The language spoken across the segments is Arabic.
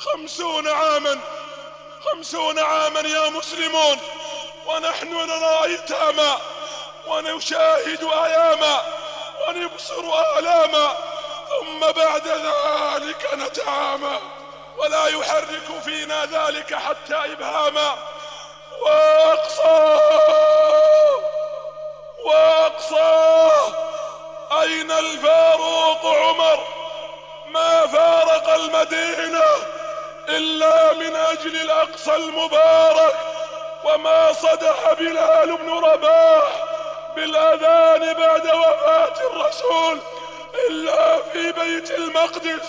خمسون عاما خمسون عاما يا مسلمون ونحن نرى ايتاما ونشاهد أياما ونبصر آلاما ثم بعد ذلك نتعامى ولا يحرك فينا ذلك حتى إبهاما. وأقصى وأقصى أين الفاروق عمر؟ ما فارق المدينة؟ إلا من أجل الأقصى المبارك وما صدح بلال بن رباح بالأذان بعد وفاة الرسول إلا في بيت المقدس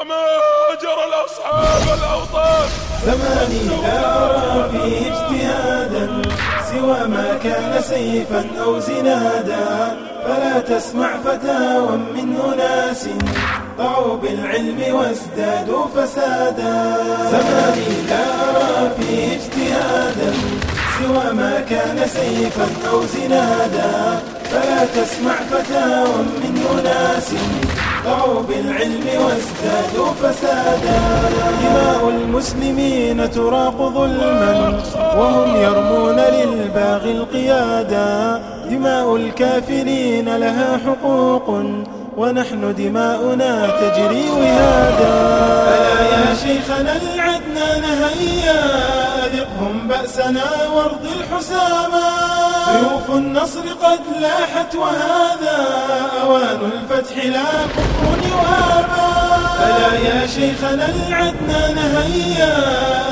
وما هاجر الأصحاب الأوطان. زماني لا أرى فيه اجتهادا سوى ما كان سيفا أو زنادا فلا تسمع فتاوى من أناس ضعوا بالعلم وازدادوا فسادا. زماني لا أرى فيه اجتهادا سوى ما كان سيفا أو زنادا. فلا تسمع فتاوى من أناس ضعوا بالعلم وازدادوا فسادا. دماء المسلمين تراق ظلما وهم يرمون للباغي القيادا. دماء الكافرين لها حقوق ونحن دماؤنا تجري وهادا ألا يا شيخنا العدنان هيا أذقهم بأسنا وارض الحساما سيوف النصر قد لاحت وهذا أوان الفتح لا كفر يا شيخنا العدنان هيا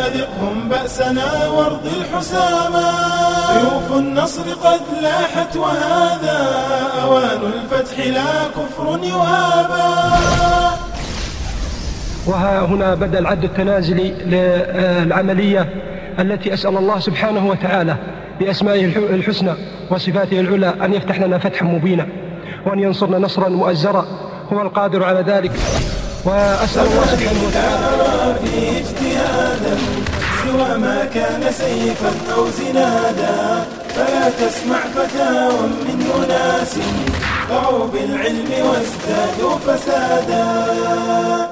أذقهم بأسنا وارض الحساما سيوف النصر قد لاحت وهذا أوان الفتح لا كفر يهابا. وها هنا بدأ العد التنازلي للعملية التي أسأل الله سبحانه وتعالى بأسمائه الحسنى وصفاته العلى أن يفتح لنا فتحا مبينا وأن ينصرنا نصرا مؤزرا. هو القادر على ذلك. وأسأل الله سبحانه وتعالى. اجتهادا سوى ما كان سيفا أو زنادا فلا تسمع فتاوى من أناس ضعوا بالعلم وازدادوا فسادا.